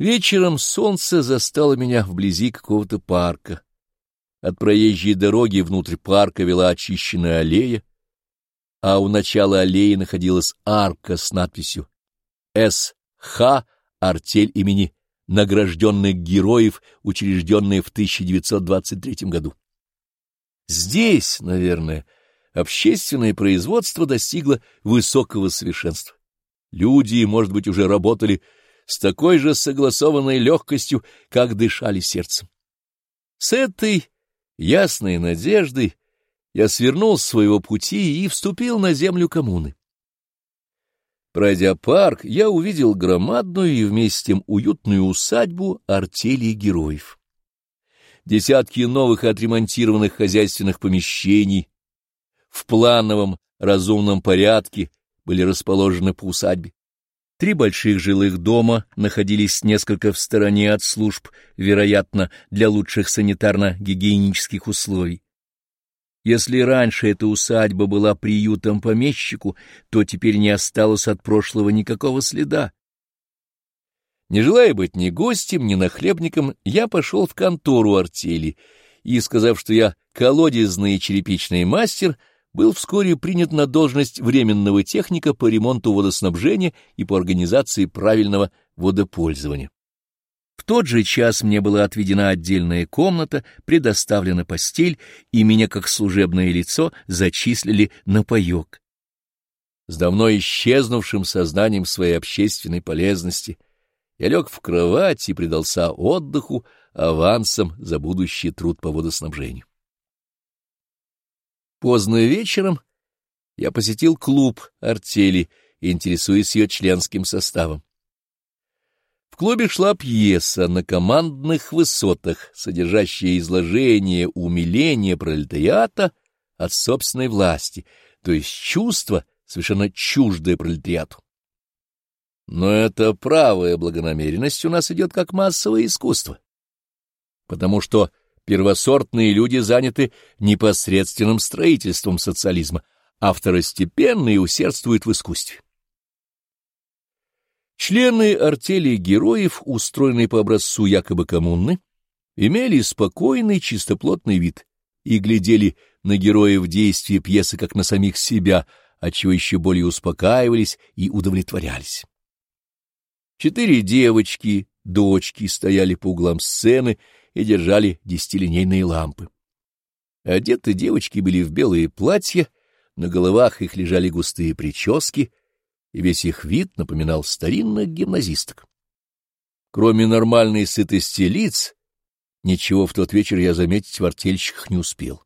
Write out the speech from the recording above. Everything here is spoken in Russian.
Вечером солнце застало меня вблизи какого-то парка. От проезжей дороги внутрь парка вела очищенная аллея, а у начала аллеи находилась арка с надписью «С.Х. Артель имени награжденных героев, учрежденная в 1923 году». Здесь, наверное, общественное производство достигло высокого совершенства. Люди, может быть, уже работали с такой же согласованной легкостью, как дышали сердцем. С этой ясной надеждой я свернул с своего пути и вступил на землю коммуны. Пройдя парк, я увидел громадную и вместе с тем уютную усадьбу артели героев. Десятки новых отремонтированных хозяйственных помещений в плановом разумном порядке были расположены по усадьбе. Три больших жилых дома находились несколько в стороне от служб, вероятно, для лучших санитарно-гигиенических условий. Если раньше эта усадьба была приютом помещику, то теперь не осталось от прошлого никакого следа. Не желая быть ни гостем, ни нахлебником, я пошел в контору артели и, сказав, что я колодезный черепичный мастер, был вскоре принят на должность временного техника по ремонту водоснабжения и по организации правильного водопользования. В тот же час мне была отведена отдельная комната, предоставлена постель, и меня, как служебное лицо, зачислили на паек. С давно исчезнувшим сознанием своей общественной полезности я лег в кровать и предался отдыху авансом за будущий труд по водоснабжению. Поздно вечером я посетил клуб артели, интересуясь ее членским составом. В клубе шла пьеса на командных высотах, содержащая изложение умиления пролетариата от собственной власти, то есть чувство, совершенно чуждое пролетариату. Но эта правая благонамеренность у нас идет как массовое искусство, потому что первосортные люди заняты непосредственным строительством социализма, а второстепенные усердствуют в искусстве. Члены артели героев, устроенные по образцу якобы коммуны, имели спокойный чистоплотный вид и глядели на героев действия пьесы как на самих себя, отчего еще более успокаивались и удовлетворялись. Четыре девочки, дочки стояли по углам сцены и держали десятилинейные лампы. Одеты девочки были в белые платья, на головах их лежали густые прически, и весь их вид напоминал старинных гимназисток. Кроме нормальной сытости лиц, ничего в тот вечер я заметить в артельщиках не успел.